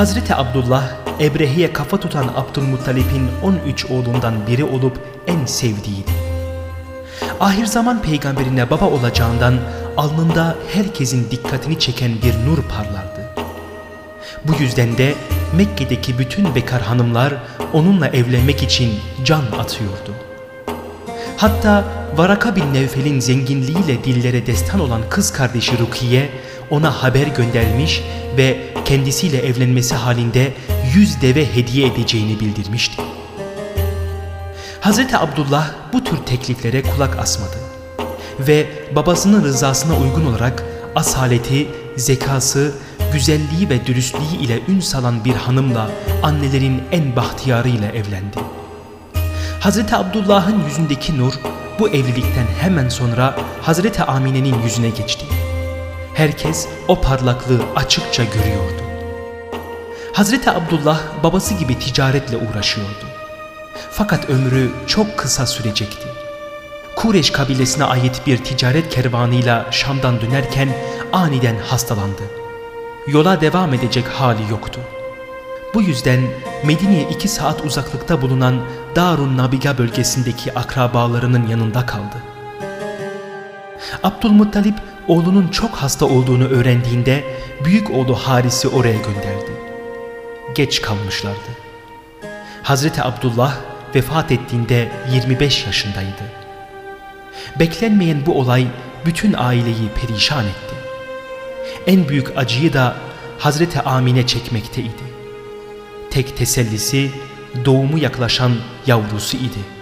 Hazreti Abdullah, Ebrehe'ye kafa tutan Abdülmuttalip'in 13 oğlundan biri olup en sevdiğiydi. Ahir zaman peygamberine baba olacağından alnında herkesin dikkatini çeken bir nur parlardı. Bu yüzden de Mekke'deki bütün bekar hanımlar onunla evlenmek için can atıyordu. Hatta Varaka bin Nevfel'in zenginliğiyle dillere destan olan kız kardeşi Rukiye ona haber göndermiş ve kendisiyle evlenmesi halinde yüz deve hediye edeceğini bildirmişti. Hazreti Abdullah bu tür tekliflere kulak asmadı ve babasının rızasına uygun olarak asaleti, zekası, güzelliği ve dürüstlüğü ile ün salan bir hanımla annelerin en bahtiyarıyla evlendi. Hazreti Abdullah'ın yüzündeki nur bu evlilikten hemen sonra Hazreti Amine'nin yüzüne geçti. Herkes o parlaklığı açıkça görüyordu. Hazreti Abdullah babası gibi ticaretle uğraşıyordu. Fakat ömrü çok kısa sürecekti. Kureş kabilesine ait bir ticaret kervanıyla Şam'dan dönerken aniden hastalandı. Yola devam edecek hali yoktu. Bu yüzden Medine'ye iki saat uzaklıkta bulunan Darun Nabiga bölgesindeki akrabalarının yanında kaldı. Abdülmuttalip oğlunun çok hasta olduğunu öğrendiğinde büyük oğlu Haris'i oraya gönderdi. Geç kalmışlardı. Hazreti Abdullah vefat ettiğinde 25 yaşındaydı. Beklenmeyen bu olay bütün aileyi perişan etti. En büyük acıyı da Hazreti Amine çekmekteydi. Tek tesellisi doğumu yaklaşan yavrusu idi.